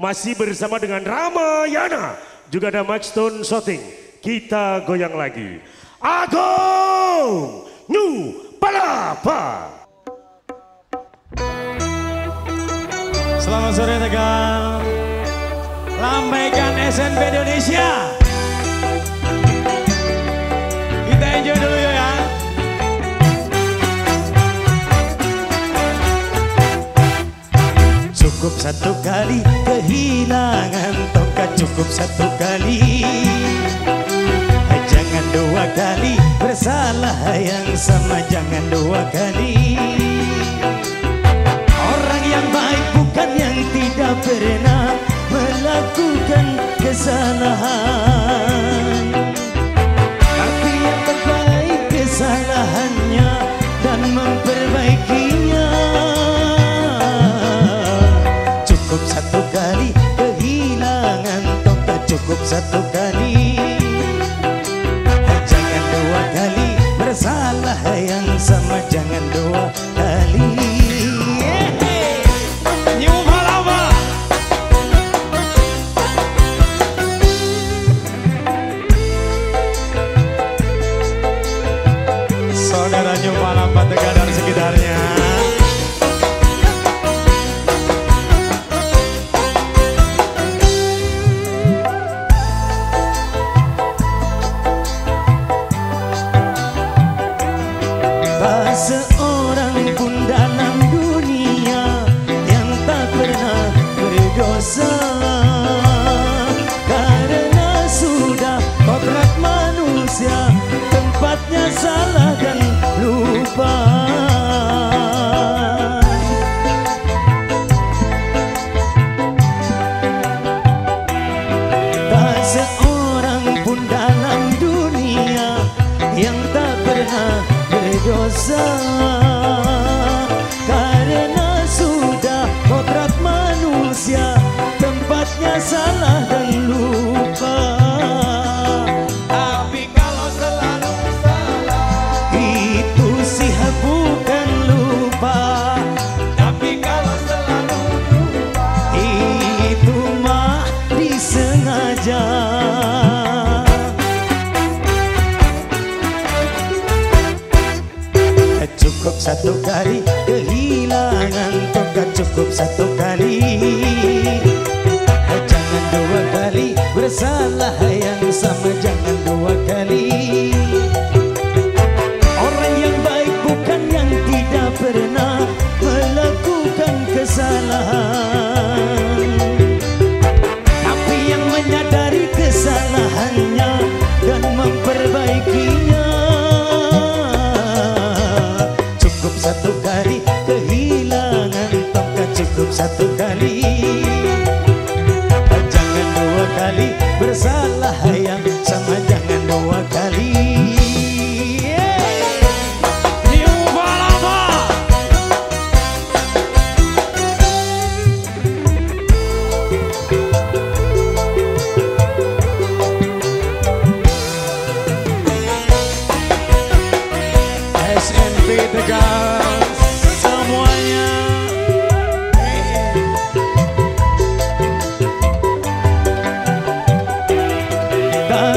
Masih bersama dengan Ramayana. Juga ada Mike Stone Shooting. Kita goyang lagi. Agung New Palapa. Selamat sore Tegal. Lambaikan SNP Indonesia. Kita enjoy dulu satu kali kehilangan tongkat cukup satu kali. Jangan dua kali bersalah yang sama jangan dua kali. Orang yang baik bukan yang tidak pernah melakukan kesalahan. Tapi yang terbaik kesalahannya dan memperbaikinya tongkat Tak berdosa Cukup satu kali. Kehilangan tongkat cukup satu kali. Jangan dua kali bersalah yang sama. Jangan dua kali tongkat cukup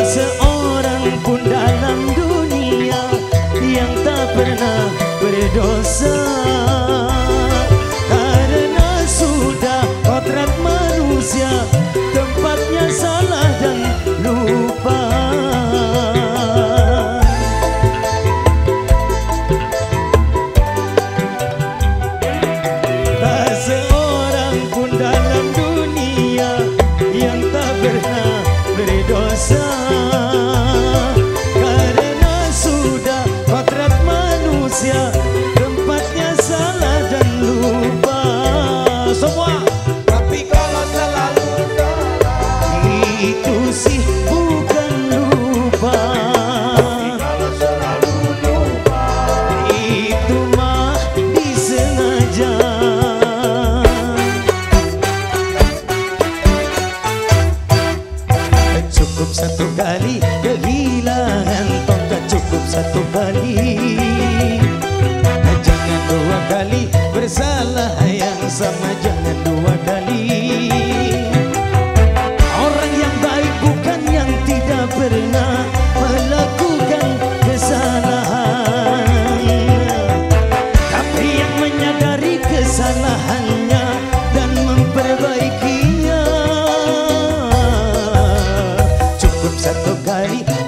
seorang pun dalam dunia yang tak pernah berdosa semua. Tapi kalau selalu itu sih bukan lupa. Kalau selalu lupa itu mah disengaja. Cukup satu kali Gari